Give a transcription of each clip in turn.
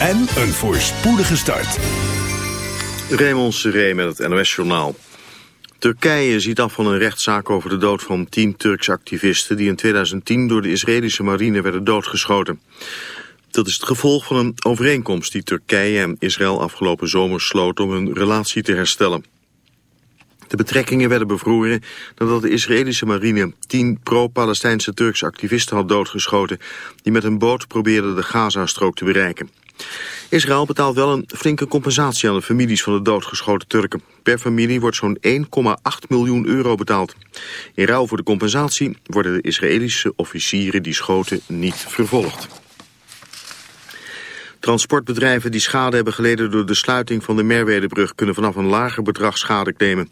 en een voorspoedige start. Raymond Seré met het NOS-journaal. Turkije ziet af van een rechtszaak over de dood van tien Turkse activisten... die in 2010 door de Israëlische marine werden doodgeschoten. Dat is het gevolg van een overeenkomst die Turkije en Israël afgelopen zomer sloot... om hun relatie te herstellen. De betrekkingen werden bevroren nadat de Israëlische marine tien pro-Palestijnse Turkse activisten had doodgeschoten die met een boot probeerden de Gazastrook te bereiken. Israël betaalt wel een flinke compensatie aan de families van de doodgeschoten Turken. Per familie wordt zo'n 1,8 miljoen euro betaald. In ruil voor de compensatie worden de Israëlische officieren die schoten niet vervolgd. Transportbedrijven die schade hebben geleden door de sluiting van de Merwedebrug kunnen vanaf een lager bedrag schade claimen.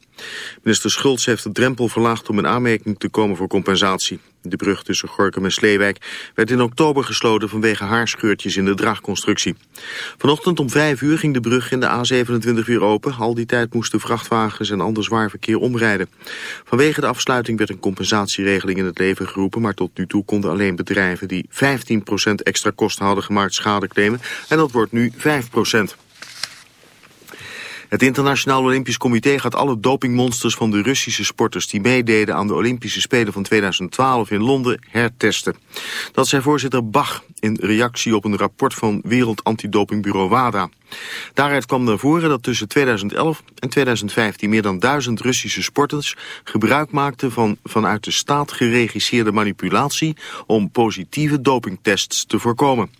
Minister Schultz heeft de drempel verlaagd om in aanmerking te komen voor compensatie. De brug tussen Gorkum en Sleewijk werd in oktober gesloten vanwege haarscheurtjes in de draagconstructie. Vanochtend om 5 uur ging de brug in de A27 weer open. Al die tijd moesten vrachtwagens en ander zwaar verkeer omrijden. Vanwege de afsluiting werd een compensatieregeling in het leven geroepen, maar tot nu toe konden alleen bedrijven die 15% extra kosten hadden gemaakt schade claimen. En dat wordt nu 5%. Het Internationaal Olympisch Comité gaat alle dopingmonsters van de Russische sporters die meededen aan de Olympische Spelen van 2012 in Londen hertesten. Dat zei voorzitter Bach in reactie op een rapport van Wereld Antidopingbureau WADA. Daaruit kwam naar voren dat tussen 2011 en 2015 meer dan duizend Russische sporters gebruik maakten van vanuit de staat geregisseerde manipulatie om positieve dopingtests te voorkomen.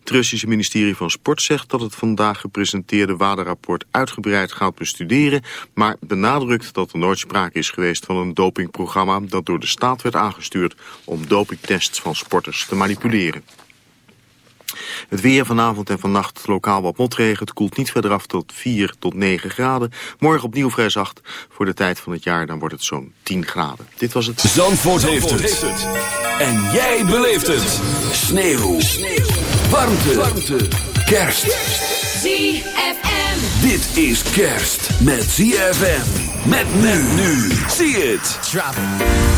Het Russische ministerie van Sport zegt dat het vandaag gepresenteerde WADA-rapport uitgebreid gaat bestuderen, maar benadrukt dat er nooit sprake is geweest van een dopingprogramma dat door de staat werd aangestuurd om dopingtests van sporters te manipuleren. Het weer vanavond en vannacht lokaal wat motregen. Het koelt niet verder af tot 4 tot 9 graden. Morgen opnieuw vrij zacht. Voor de tijd van het jaar dan wordt het zo'n 10 graden. Dit was het... Zandvoort, heeft, het. En jij beleeft het. Sneeuw. Sneeuw. Warmte. Warmte. Kerst. ZFM. Dit is kerst met ZFM. Met men nu. Zie het. Drop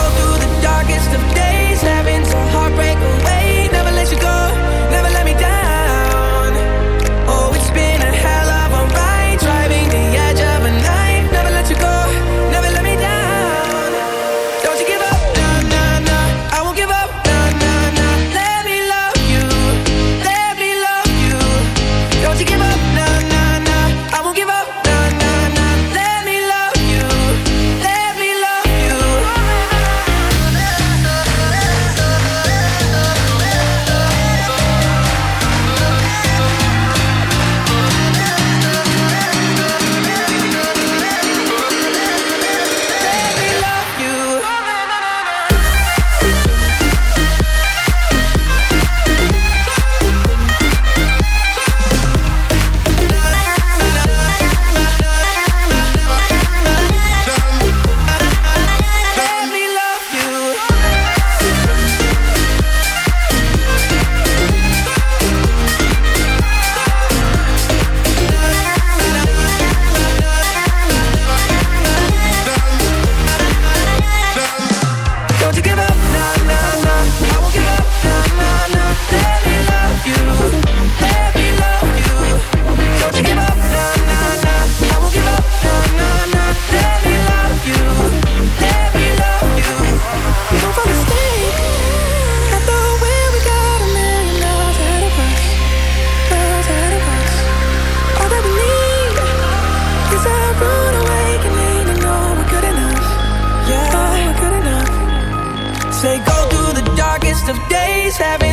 always having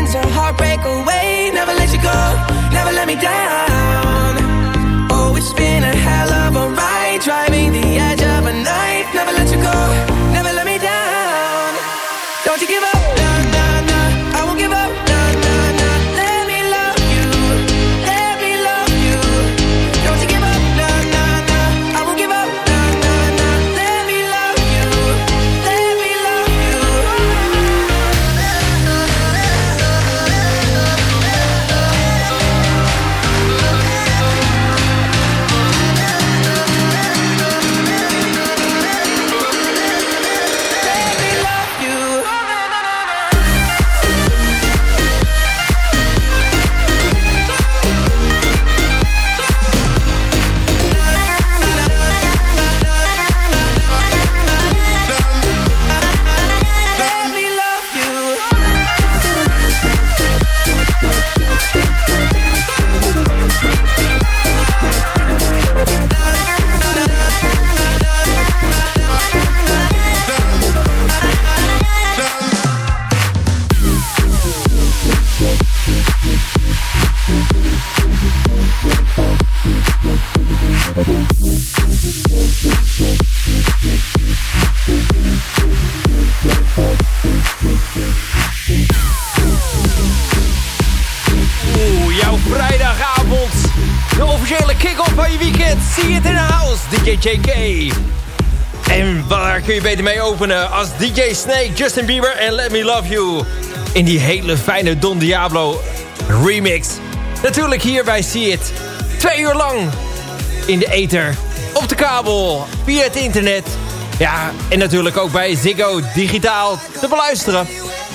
beter mee openen als DJ Snake, Justin Bieber en Let Me Love You. In die hele fijne Don Diablo remix. Natuurlijk hier bij See It. Twee uur lang in de ether, op de kabel, via het internet. Ja, en natuurlijk ook bij Ziggo digitaal te beluisteren.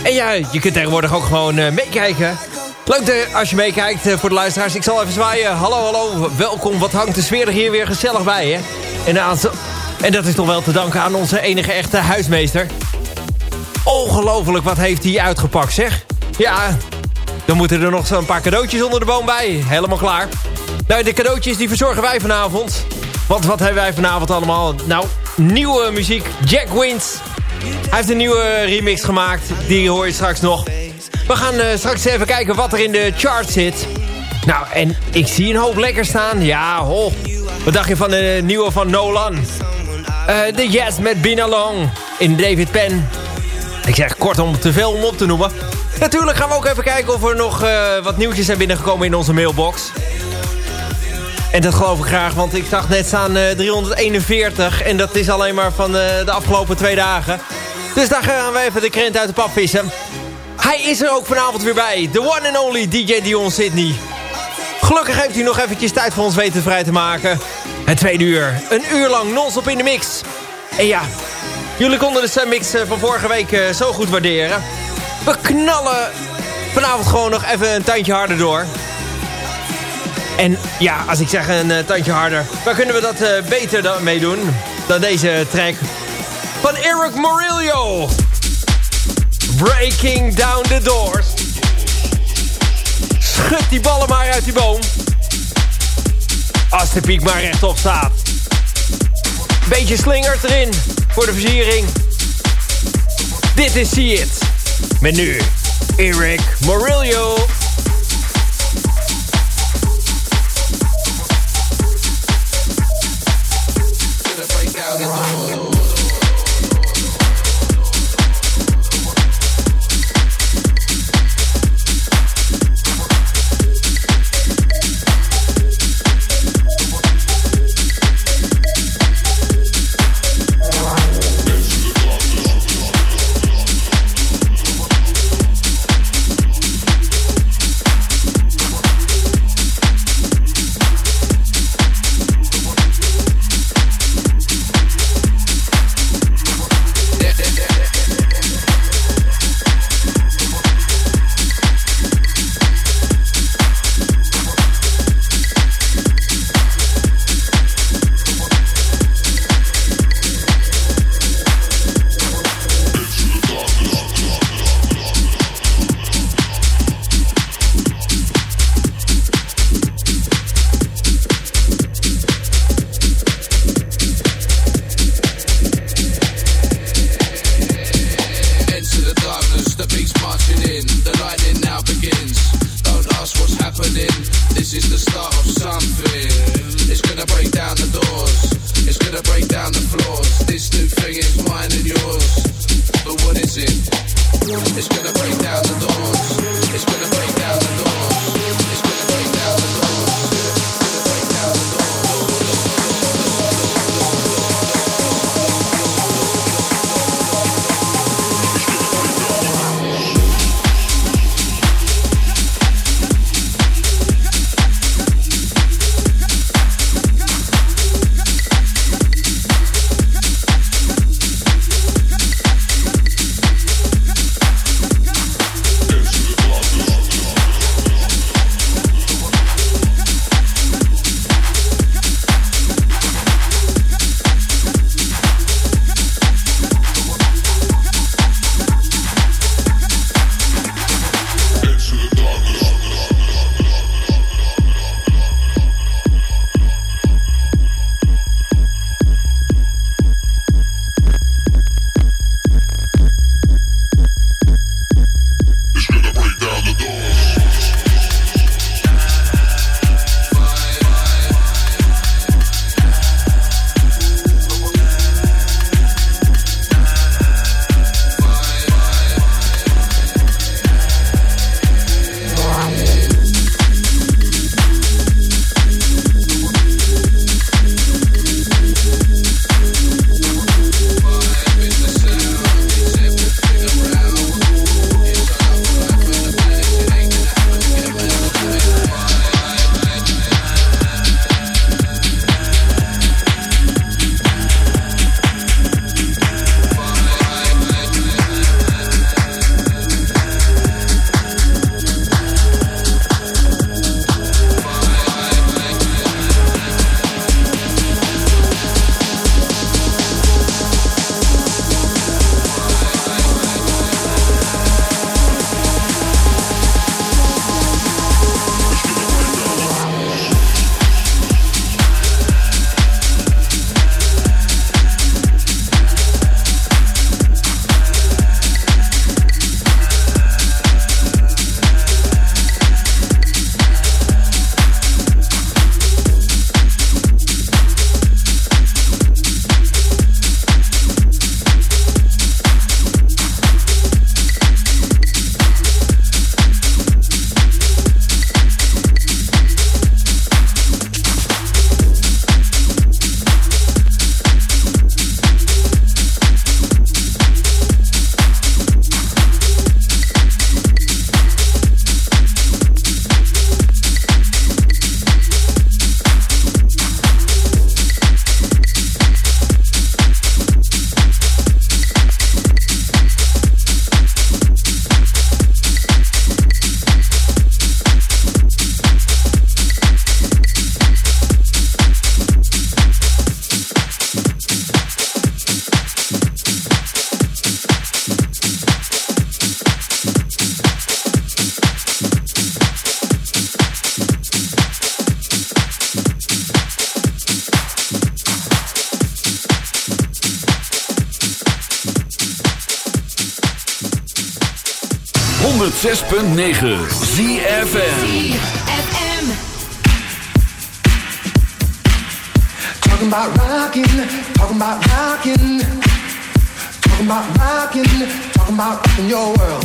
En ja, je kunt tegenwoordig ook gewoon uh, meekijken. Leuk als je meekijkt uh, voor de luisteraars. Ik zal even zwaaien. Hallo, hallo, welkom. Wat hangt de sfeer er hier weer gezellig bij, hè? En, en dat is toch wel te danken aan onze enige echte huismeester. Ongelooflijk, wat heeft hij uitgepakt, zeg. Ja, dan moeten er nog zo'n paar cadeautjes onder de boom bij. Helemaal klaar. Nou, de cadeautjes die verzorgen wij vanavond. Want wat hebben wij vanavond allemaal? Nou, nieuwe muziek. Jack Wins. Hij heeft een nieuwe remix gemaakt. Die hoor je straks nog. We gaan uh, straks even kijken wat er in de chart zit. Nou, en ik zie een hoop lekker staan. Ja, ho. Wat dacht je van de nieuwe van Nolan? Uh, de Yes met Binalong in David Penn. Ik zeg kortom te veel om op te noemen. Natuurlijk gaan we ook even kijken of er nog uh, wat nieuwtjes zijn binnengekomen in onze mailbox. En dat geloof ik graag, want ik zag net staan uh, 341. En dat is alleen maar van de afgelopen twee dagen. Dus daar gaan we even de krent uit de pap vissen. Hij is er ook vanavond weer bij. The one and only DJ Dion Sydney. Gelukkig heeft u nog eventjes tijd voor ons weten vrij te maken. Het tweede uur. Een uur lang non-stop in de mix. En ja, jullie konden de mix eh, van vorige week eh, zo goed waarderen. We knallen vanavond gewoon nog even een tandje harder door. En ja, als ik zeg een uh, tandje harder... waar kunnen we dat beter mee doen dan deze track van Eric Morillo. Breaking down the doors. Schud die ballen maar uit die boom. Als de piek maar rechtop staat. Beetje slingert erin voor de versiering. Dit is See It. Met nu Eric Morillo. 106.9 ZFN Talking about rocking, talking about rocking, talking about rocking, talking about rocking your world.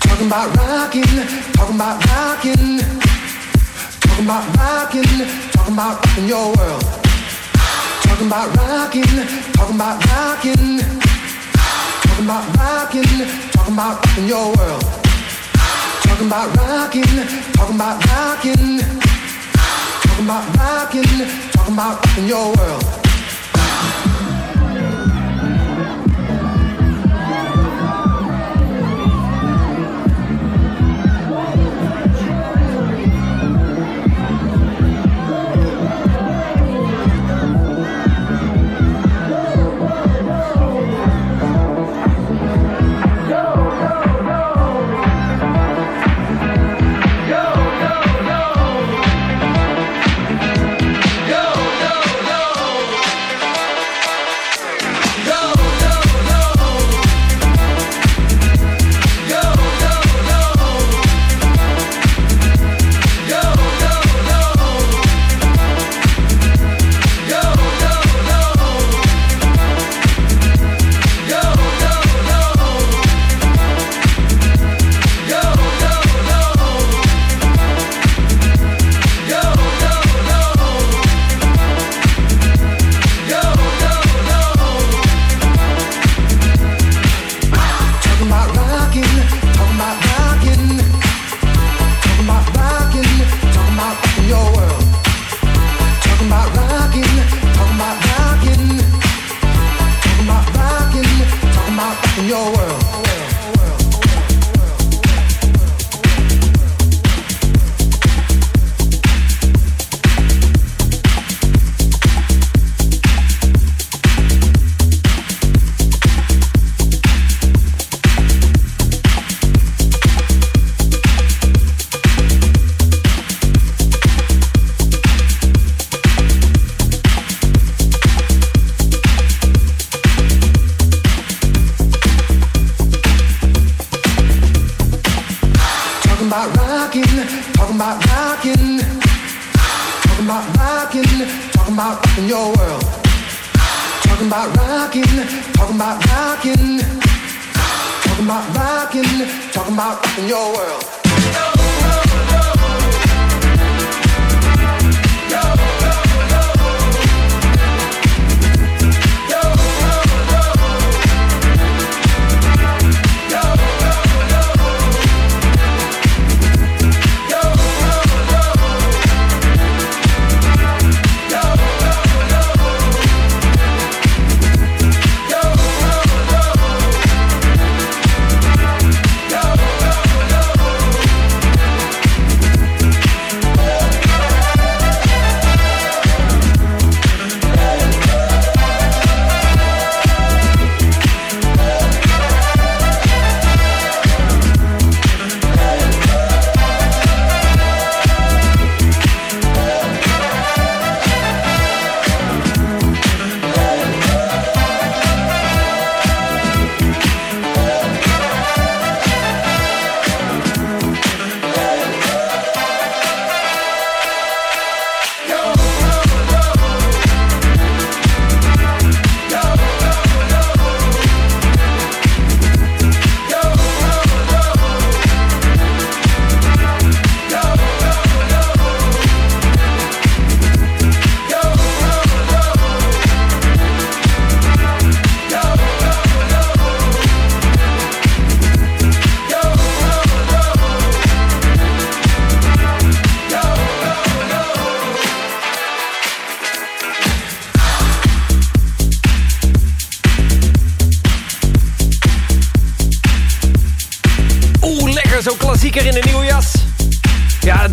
Talking about rocking, talking about rocking, talking about rocking, talking about rocking your world. Talking about rocking, talking about rocking, talking about rocking, talking about rocking your world. Talking about rocking, talking about rocking, talking about rocking your world. in your world.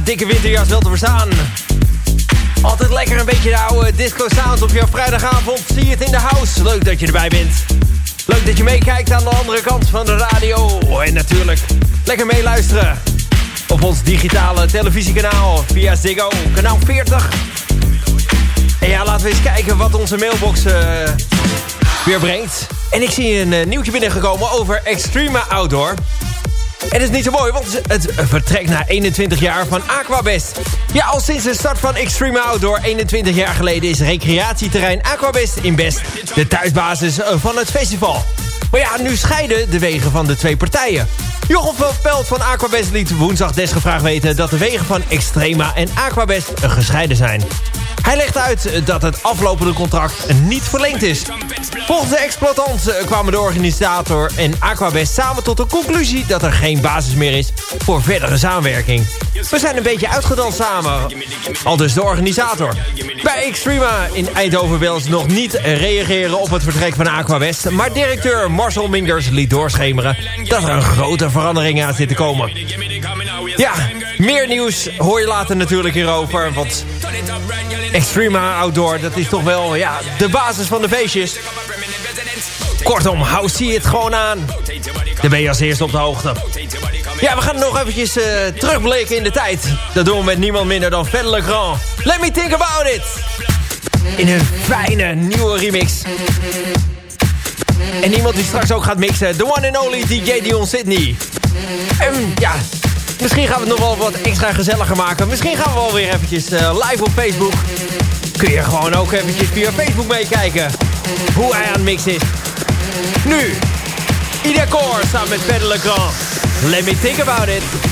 Dikke winterjas wel te verstaan. Altijd lekker een beetje de oude disco sound op je vrijdagavond. Zie je het in de house. Leuk dat je erbij bent. Leuk dat je meekijkt aan de andere kant van de radio. En natuurlijk lekker meeluisteren. Op ons digitale televisiekanaal via Ziggo, kanaal 40. En ja, laten we eens kijken wat onze mailbox uh, weer brengt. En ik zie een uh, nieuwtje binnengekomen over Extrema Outdoor. En is niet zo mooi, want het vertrekt na 21 jaar van Aquabest. Ja, al sinds de start van Extreme Outdoor 21 jaar geleden... is recreatieterrein Aquabest in Best de thuisbasis van het festival. Maar ja, nu scheiden de wegen van de twee partijen. Jochem van Pelt van Aquabest liet woensdag desgevraagd weten... dat de wegen van Extrema en Aquabest gescheiden zijn. Hij legt uit dat het aflopende contract niet verlengd is. Volgens de exploitant kwamen de organisator en Aquabest samen tot de conclusie... dat er geen basis meer is voor verdere samenwerking. We zijn een beetje uitgedanst samen, al dus de organisator. Bij Extrema in Eindhoven wil ze nog niet reageren op het vertrek van Aquabest... maar directeur Marcel Mingers liet doorschemeren dat er een grote verandering aan zit te komen. Ja, meer nieuws hoor je later natuurlijk hierover, want Extrema Outdoor, dat is toch wel ja, de basis van de feestjes. Kortom, hou zie het gewoon aan. Dan ben je als eerste op de hoogte. Ja, we gaan nog eventjes uh, in de tijd. Dat doen we met niemand minder dan Fedde Legrand. Let me think about it. In een fijne nieuwe remix. En iemand die straks ook gaat mixen. The one and only DJ Dion Sydney. En ja, Misschien gaan we het nog wel wat extra gezelliger maken. Misschien gaan we wel weer eventjes uh, live op Facebook. Kun je gewoon ook eventjes via Facebook meekijken. Hoe hij aan het mix is. Nu, Ida Core samen met Grand. Let me think about it.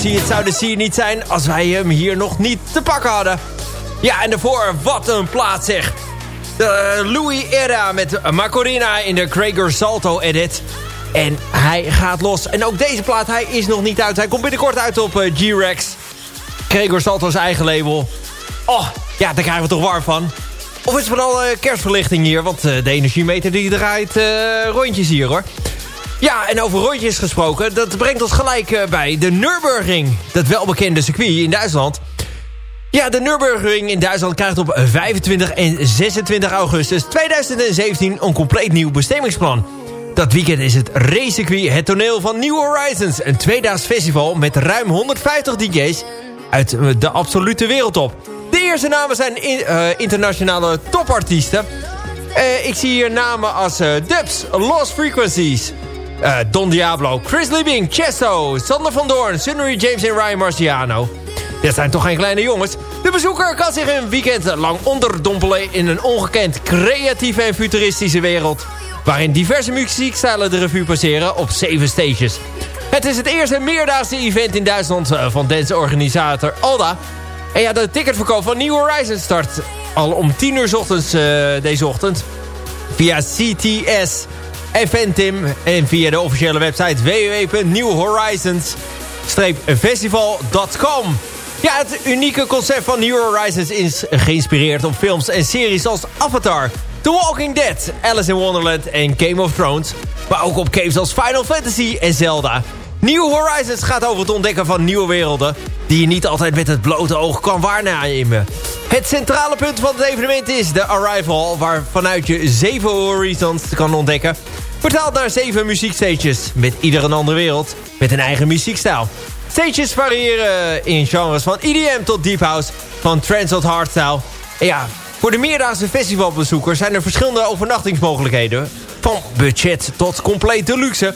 See It zouden See It niet zijn als wij hem hier nog niet te pakken hadden. Ja, en daarvoor, wat een plaat zeg. De Louis Era met Macorina in de Gregor Salto edit. En hij gaat los. En ook deze plaat, hij is nog niet uit. Hij komt binnenkort uit op eh, G-Rex. Gregor Salto's eigen label. Oh, ja, daar krijgen we toch warm van. Of is het vooral kerstverlichting hier? Want eh, de energiemeter die draait eh, rondjes hier hoor. Ja, en over rondjes gesproken, dat brengt ons gelijk eh, bij de Nürburgring. Dat welbekende circuit in Duitsland. Ja, de Nürburgring in Duitsland krijgt op 25 en 26 augustus 2017 een compleet nieuw bestemmingsplan. Dat weekend is het racecircuit het toneel van New Horizons. Een tweedaags festival met ruim 150 DJ's uit eh, de absolute wereldtop. De eerste namen zijn eh, internationale topartiesten. Ik zie hier namen als eh, Dubs, Lost Frequencies... eh, Don Diablo, Chris Liebing, Chesto, Sander van Doorn, Sunnery James en Ryan Marciano. Dit zijn toch geen kleine jongens. De bezoeker kan zich een weekend lang onderdompelen in een ongekend creatieve en futuristische wereld. Waarin diverse muziekstijlen de revue passeren op zeven stages. Het is het eerste meerdaagse event in Duitsland eh, van danceorganisator Alda. En ja, de ticketverkoop van New Horizons start al om 10 uur ochtends eh, deze ochtend. Via CTS Eventim en via de officiële website www.newhorizons-festival.com. Ja, het unieke concept van New Horizons is geïnspireerd op films en series als Avatar, The Walking Dead, Alice in Wonderland en Game of Thrones. Maar ook op games als Final Fantasy en Zelda. New Horizons gaat over het ontdekken van nieuwe werelden... die je niet altijd met het blote oog kan waarnemen. Het centrale punt van het evenement is de Arrival... waar vanuit je zeven horizons kan ontdekken... vertaald naar zeven muziekstages... met ieder een andere wereld, met een eigen muziekstijl. Stages variëren in genres van EDM tot Deep House... van trance tot hardstyle. En ja, voor de meerdaagse festivalbezoekers... zijn er verschillende overnachtingsmogelijkheden... van budget tot complete luxe...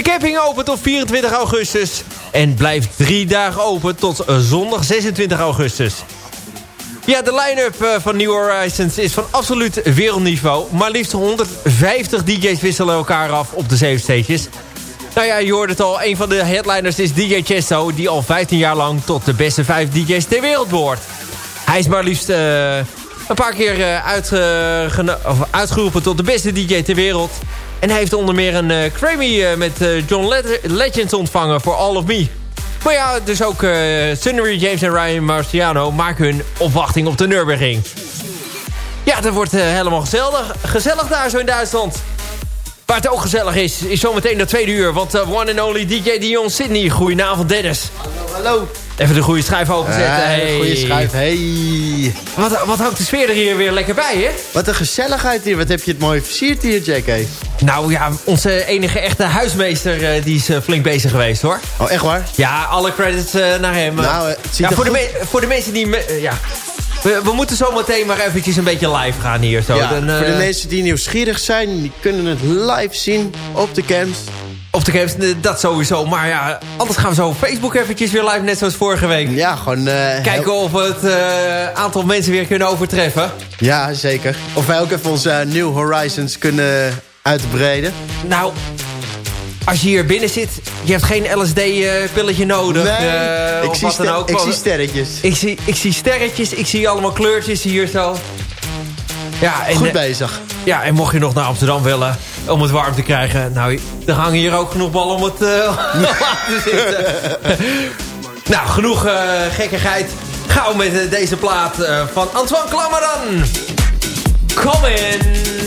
De camping opent tot 24 augustus en blijft drie dagen open tot zondag 26 augustus. Ja, de line-up eh, van New Horizons is van absoluut wereldniveau. Maar liefst 150 DJ's wisselen elkaar af op de zeven stages. Nou ja, je hoort het al. Een van de headliners is DJ Chesto... die al 15 jaar lang tot de beste 5 DJ's ter wereld behoort. Hij is maar liefst uh, een paar keer uh, uitgeroepen tot de beste DJ ter wereld. En hij heeft onder meer een uh, Grammy met John Le Legends ontvangen voor All of Me. Maar ja, dus ook Sunnery James en Ryan Marciano maken hun opwachting op de Nürburgring. Ja, dat wordt helemaal gezellig. Gezellig daar zo in Duitsland. Waar het ook gezellig is, is zometeen de tweede uur. Want one and only DJ Dion Sydney. Goedenavond Dennis. Hallo, hallo. Even de goede schijf openzetten. Ja, hey. goede schijf, hey. Wat, wat houdt de sfeer er hier weer lekker bij, hè? Wat een gezelligheid hier. Wat heb je het mooi versierd hier, JK. Nou ja, onze enige echte huismeester uh, die is uh, flink bezig geweest, hoor. Oh, echt waar? Ja, alle credits uh, naar hem. Nou, het ziet ja, voor, goed... de voor de mensen die... ja, we, we, moeten zo meteen maar eventjes een beetje live gaan hier. Zo. Ja, Dan, voor de mensen die nieuwsgierig zijn, die kunnen het live zien op de camps. Op de camps, dat sowieso. Maar ja, anders gaan we zo op Facebook eventjes weer live, net zoals vorige week. Ja, gewoon... Kijken heel... of we het uh, aantal mensen weer kunnen overtreffen. Ja, zeker. Of wij ook even onze uh, New Horizons kunnen uitbreiden. Nou, als je hier binnen zit, je hebt geen LSD-pilletje nodig. Nee, ik, zie, ik zie sterretjes. Ik zie, ik zie sterretjes, ik zie allemaal kleurtjes hier zo. Ja, en, Goed bezig. Ja, en mocht je nog naar Amsterdam willen om het warm te krijgen... nou, er hangen hier ook genoeg ballen om het uh, te zitten. nou, genoeg uh, gekkigheid. Gauw met uh, deze plaat van Antoine Clamaran. Come in.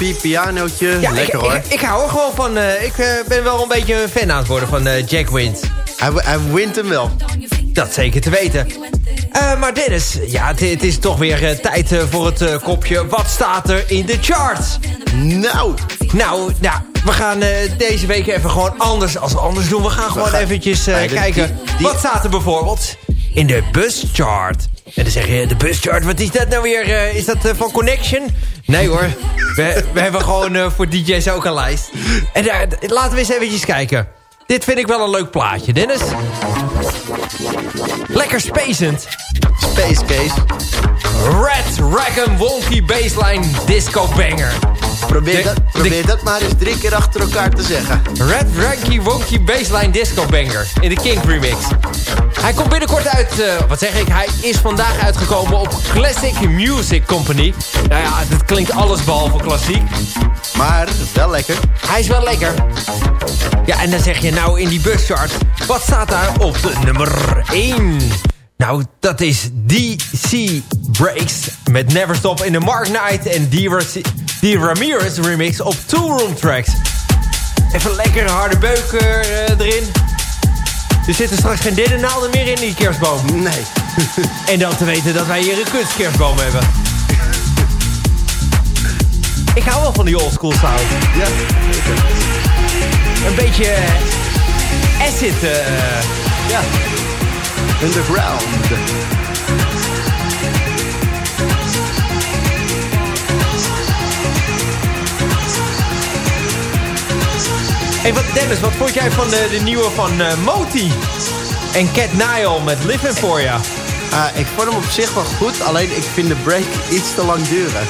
Oh. pianootje. Ja, lekker ik, hoor. Ik, ik, hou er gewoon van. Uh, ik ben wel een beetje een fan aan het worden van Jack Wins. Hij, hij wint hem wel. Dat zeker te weten. Eh, maar Dennis, ja, het, het is toch weer eh, tijd eh, voor het eh, kopje. Wat staat er in de charts? Nou, Nou, nou we gaan eh, deze week even gewoon anders als anders doen. We gaan gewoon gaan- eventjes eh, kijken. die- die- Wat staat er bijvoorbeeld in de buschart? En dan zeg je, de buschart, wat is dat nou weer? eh, is dat eh, van Connection? Nee hoor, we, we hebben gewoon eh, voor DJ's ook een lijst. En daar, laten we eens eventjes kijken. Dit vind ik wel een leuk plaatje, Dennis. Lekker spacend. Space Case. Red Rackham Wonky Baseline Disco Banger. Probeer, De- dat, de- probeer dat maar eens drie keer achter elkaar te zeggen. Red Ranky Wonky Baseline Disco Banger in de King Remix. Hij komt binnenkort uit, eh, wat zeg ik, hij is vandaag uitgekomen op Classic Music Company. Nou ja, dat klinkt alles behalve klassiek. Maar wel lekker. Hij is wel lekker. Ja, en dan zeg je nou in die buschart, wat staat daar op de nummer 1? Nou, dat is DC Breaks met Never Stop in de Mark Knight en die Ramirez remix op Two Room Tracks. Even lekker harde beuker eh, erin. Er zitten straks geen dennennaalden meer in die kerstboom. Nee. En dan te weten dat wij hier een kunstkerstboom hebben. Ik hou wel van die oldschool sound. Ja. Een beetje eh, acid. eh, ja. Underground. Wat, Dennis, wat vond jij van de, de nieuwe van eh, Moti? En Cat Nile met Living For Ya. Ah, ik vond hem op zich wel goed, alleen ik vind de break iets te lang duren.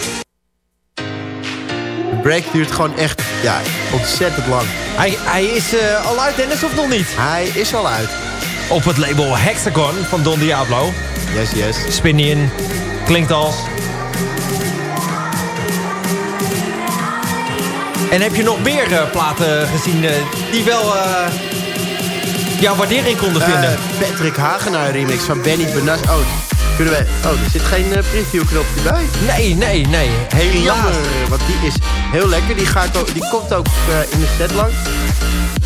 De break duurt gewoon echt, ja, ontzettend lang. Hij, hij is eh, al uit, Dennis, of nog niet? Hij is al uit. Op het label Hexagon van Don Diablo. Yes, yes. Spinion. Klinkt al. En heb je nog meer eh, platen gezien eh, die wel eh, jouw waardering konden vinden? Patrick Hagenaar remix van Benny Benas. Oh, kunnen we... Oh, er zit geen preview knopje bij. nee, nee, nee. Helaas. Jammer, want die is heel lekker. Die, ga ik ook, die komt ook in de set lang.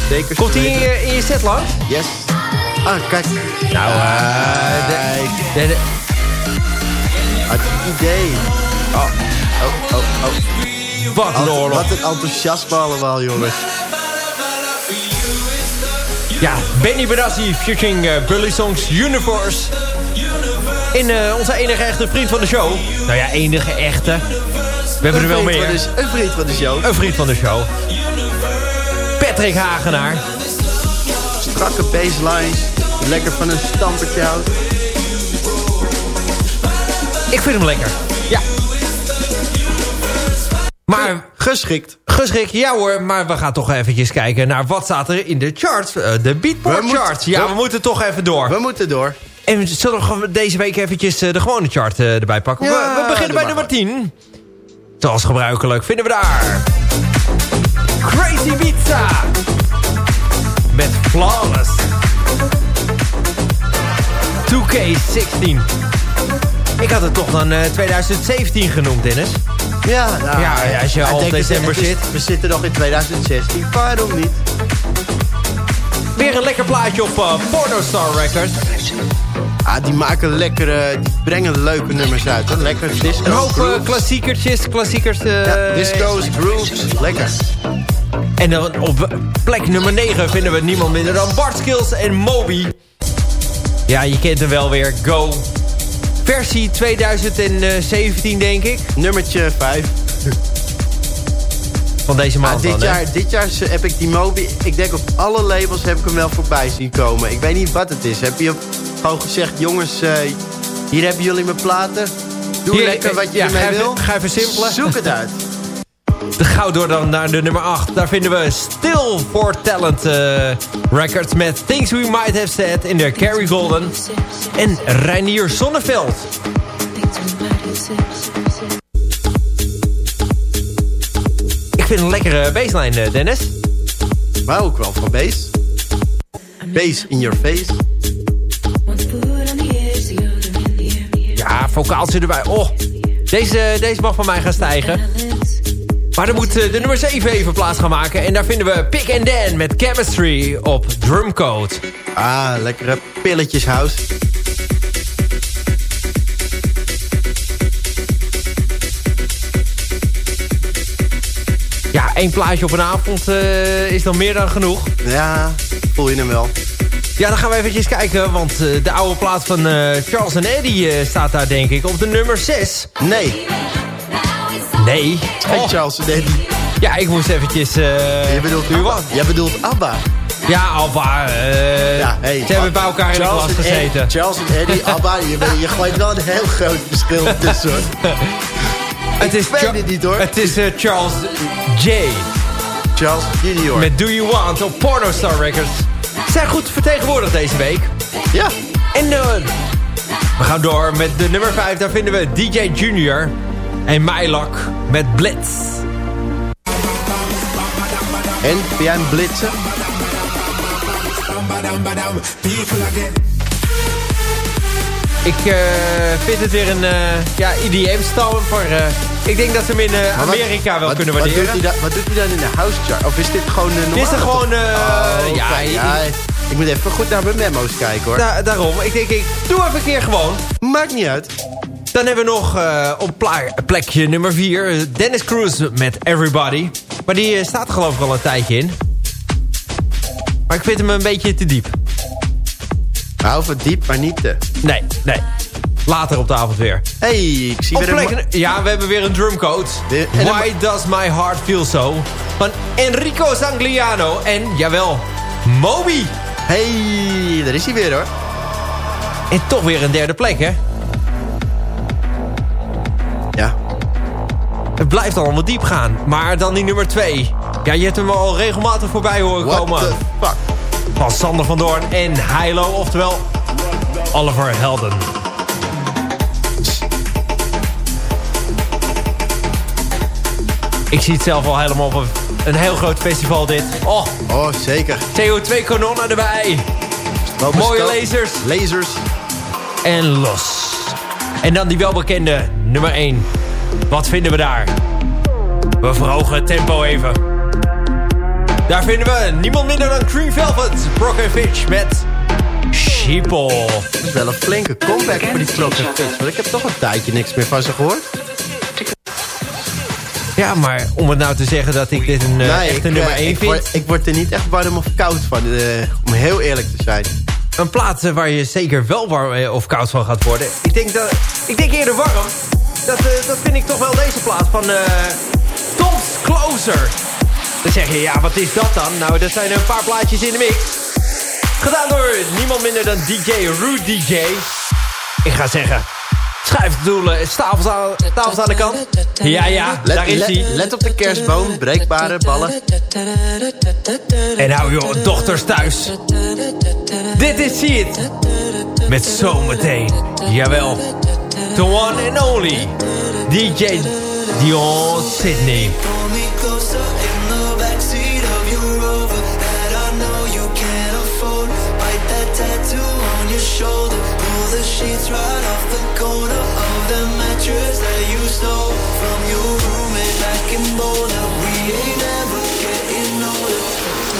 Zeker. Komt die in in je set langs? Yes. Ah, kijk. Nou, eh, de- de- de- idee. Oh, oh, oh, oh. Wat een oorlog. wat een enthousiasme allemaal, jongens. Ja, Benny Benassi featuring eh, Bully Songs Universe. In eh, onze enige echte vriend van de show. Nou ja, enige echte. We hebben er wel meer. de- Een vriend van de show. Een vriend van de show. Patrick Hagenaar. Strakke baselines. Lekker van een stampertje. Ik vind hem lekker. Maar Geschikt. geschikt, ja hoor. Maar we gaan toch eventjes kijken naar wat staat er in de charts. eh, de Beatport We charts. Ja, we- we moeten toch even door. We moeten door. En we zullen gewoon deze week eventjes eh, de gewone chart eh, erbij pakken. Ja, we, we beginnen bij nummer maar. 10. Zoals gebruikelijk vinden we daar... Crazy Pizza. Met Flawless. 2K16. Ik had het toch dan eh, 2017 genoemd, Dennis. Ja, nou, Ja, als je al dat december zit. We zitten nog in 2016. Waarom niet? Weer een lekker plaatje op uh, Pornostar Records. Ah, die maken lekkere... Die brengen leuke nummers uit. Lekker disco. Een hoop eh, klassiekertjes, klassiekers. eh, ja, disco's, grooves. Lekker. En dan op plek nummer 9 vinden we niemand minder dan Bart Skills en Moby. Ja, je kent hem wel weer. Go. Versie 2017, denk ik. Nummertje 5. Van deze maand dit, dan, hè? jaar, dit jaar heb ik die Moby... Ik denk op alle labels heb ik hem wel voorbij zien komen. Ik weet niet wat het is. Heb je gewoon gezegd... Jongens, eh, hier hebben jullie mijn platen. Doe Hier, lekker eh, wat je ja, ermee ga even- wil. ga even simpelen. Zoek het uit. De gauw door dan naar de nummer 8. Daar vinden we Still for Talent eh, Records met Things We Might Have Said in de Carrie Golden. En Reinier Sonneveld. Ik vind een lekkere baseline, eh, Dennis. Maar ook wel van bass. Bass in your face. Ja, vocaaltje erbij. Oh, deze, deze mag van mij gaan stijgen. Maar dan moet eh, de nummer 7 even plaats gaan maken. En daar vinden we Pick and Dan met Chemistry op Drumcode. Ah, lekkere pilletjeshouse. Ja, één plaatje op een avond eh, is dan meer dan genoeg. Ja, voel je hem wel. Ja, dan gaan we eventjes kijken, want eh, de oude plaat van Charles en Eddie staat daar denk ik op de nummer 6. Nee. Nee. hey Oh, Charles en Eddie. ja, ik moest eventjes... eh Je bedoelt u Abba. wat? Jij bedoelt Abba. Ja, Alba. eh Ja, hey, ze hebben bij elkaar in de klas en gezeten. Charles en Eddie, Abba. Je, je gooit wel een heel groot verschil tussen. hoor. Het is het niet, hoor. Het is eh, Charles J. Charles Junior. Met Do You Want op Pornostar Records. Zijn goed vertegenwoordigd deze week. Ja, En eh, we gaan door met de nummer 5. Daar vinden we DJ Junior en Mylok met Blitz. en ben jij een blitzer? Ik eh, vind het weer een uh, ja, EDM-stal. voor. eh, ik denk dat ze hem in wat- Amerika wel wat- kunnen wat waarderen. doet, hij dan, wat doet hij dan in de house chart? Of is dit gewoon de normale? Dit is er gewoon... Oh, ja, ja, ik moet even goed naar mijn memo's kijken hoor. da- daarom. Ik denk, ik doe even een keer gewoon. Maakt niet uit. Dan hebben we nog eh, op plekje nummer 4 Dennis Cruz met Everybody. Maar die eh, staat er geloof ik al een tijdje in. Maar ik vind hem een beetje te diep. Hou van diep, maar niet te. Nee, nee. Later op de avond weer. hey, ik zie Op weer een... ja, we hebben weer een drumcode. Why Does My Heart Feel So? Van Enrico Sangliano en, jawel, Moby. Hey, daar is hij weer hoor. En toch weer een derde plek, hè? Het blijft allemaal diep gaan. Maar dan die nummer 2. Ja, je hebt hem al regelmatig voorbij horen What komen. fuck? Van Sander van Doorn en Heilo, oftewel Oliver Helden. Ik zie het zelf al helemaal op een, een heel groot festival dit. Oh, Oh, zeker. CO2-kanonnen erbij. Lopen Mooie lasers. Lasers. En los. En dan die welbekende nummer 1. Wat vinden we daar? We verhogen het tempo even. Daar vinden we niemand minder dan Green Velvet, Brock Fitch met Sheeple. Dat is wel een flinke comeback voor die Clock and Fitch. Want ik heb toch een tijdje niks meer van ze gehoord. Ja, maar om het nou te zeggen dat ik dit een eh, echte ik, nummer eh, 1 ik vind... word, ik word er niet echt warm of koud van, eh, om heel eerlijk te zijn. Een plaats eh, waar je zeker wel warm eh, of koud van gaat worden. Ik denk, dat, ik denk eerder warm. Dat, eh, dat vind ik toch wel deze plaats van eh Tom's Closer. Dan zeg je, ja, wat is dat dan? Nou, dat zijn een paar plaatjes in de mix. Gedaan door niemand minder dan DJ Rude DJ. Ik ga zeggen, schuifdoelen, tafels aan, tafels aan de kant. Ja, ja, Let, daar is hij. let op de kerstboom, breekbare ballen. En nou joh, dochters thuis. Dit is See It. Met zometeen, jawel, the one and only DJ Dion Sydney. The backseat of your Rover that I know you can't afford. Bite that tattoo on your shoulder. Pull the sheets right off the corner of the mattress that you stole from your roommate back in Boulder. We ain't ever getting older.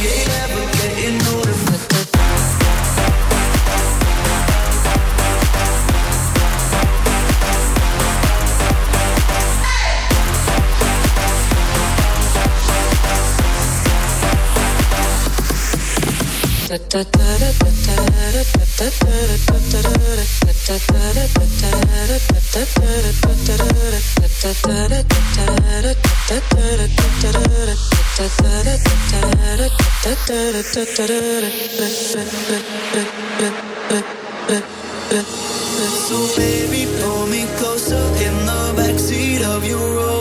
We ain't ever getting older. So baby, pull me closer in the backseat of your Rover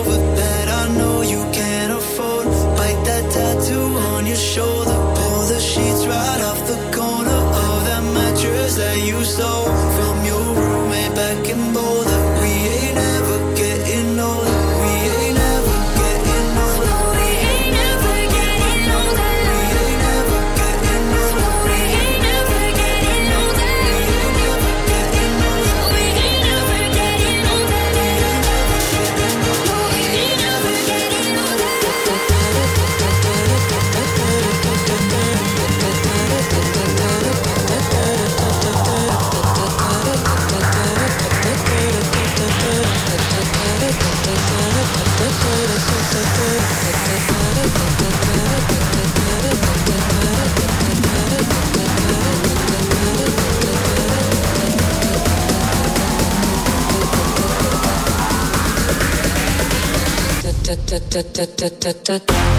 da da da da da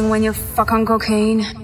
doing when you're fuck on cocaine.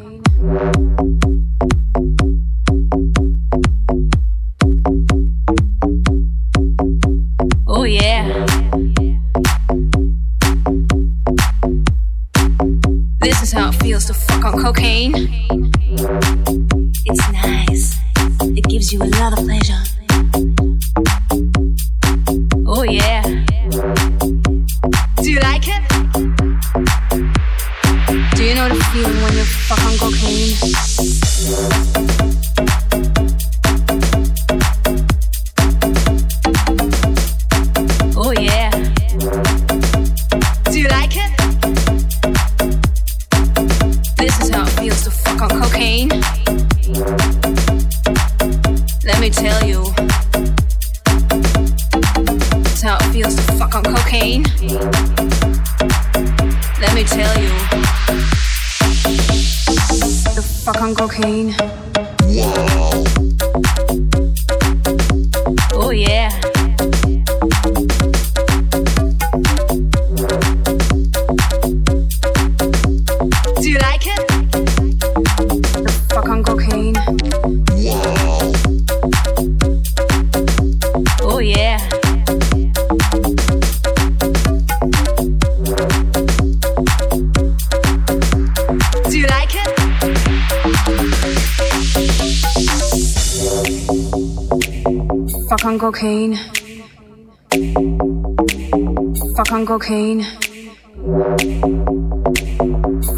Cocaine.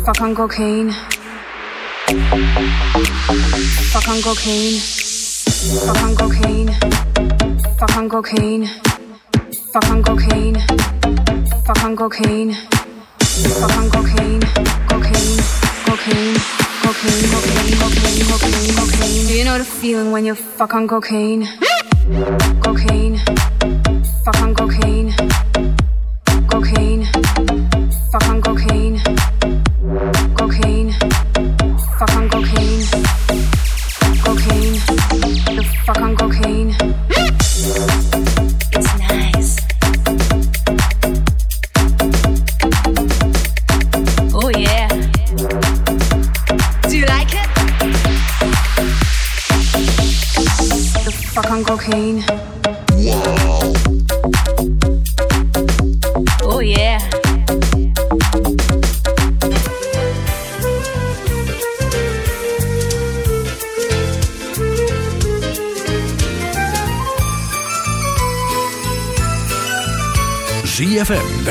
Fuck on cocaine. Fuck on cocaine. Fuck on cocaine. Fuck on cocaine. Fuck on cocaine. Fuck on cocaine. Fuck on cocaine. Cocaine. Cocaine. Cocaine. Cocaine. Cocaine. Cocaine. Cocaine. Do you know the feeling when you fuck on cocaine? Cocaine, fuck on cocaine.